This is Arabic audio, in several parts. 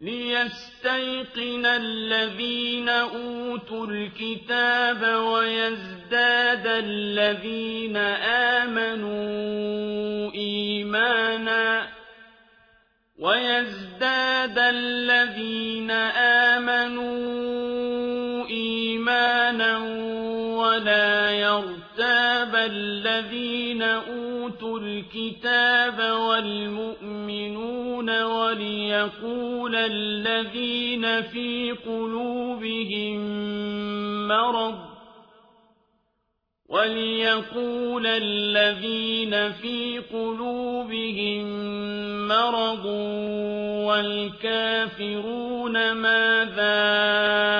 ليستيقن الذين أوتوا الكتاب ويزداد الذين آمنوا إيمانا ويزداد الذين آمنوا يرتاب الذين أوتوا الكتاب والمؤمنون وليقول الذين في قلوبهم مرض وليقول الذين في قلوبهم مرض والكافرون ماذا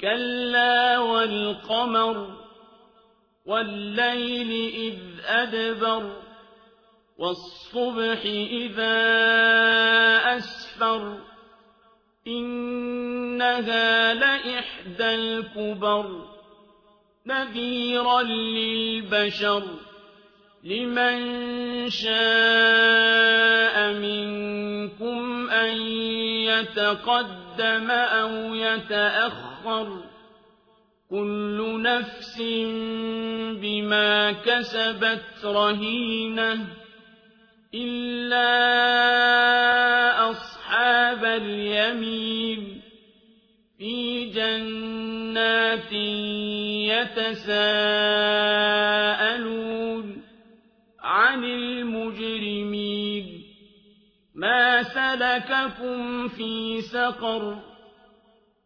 كلا والقمر والليل إذ أدبر والصبح إذا أسفر إنها لإحدى الكبر نذيرا للبشر لمن شاء منكم أن يتقدم أو يتأخر سَقَرَ كُلُّ نَفْسٍ بِمَا كَسَبَتْ رَهِينَةٌ إِلَّا أَصْحَابَ الْيَمِينِ فِي جَنَّاتٍ يَتَسَاءَلُونَ عَنِ الْمُجْرِمِينَ. مَا سَلَكَكُمْ فِي سَقَرَ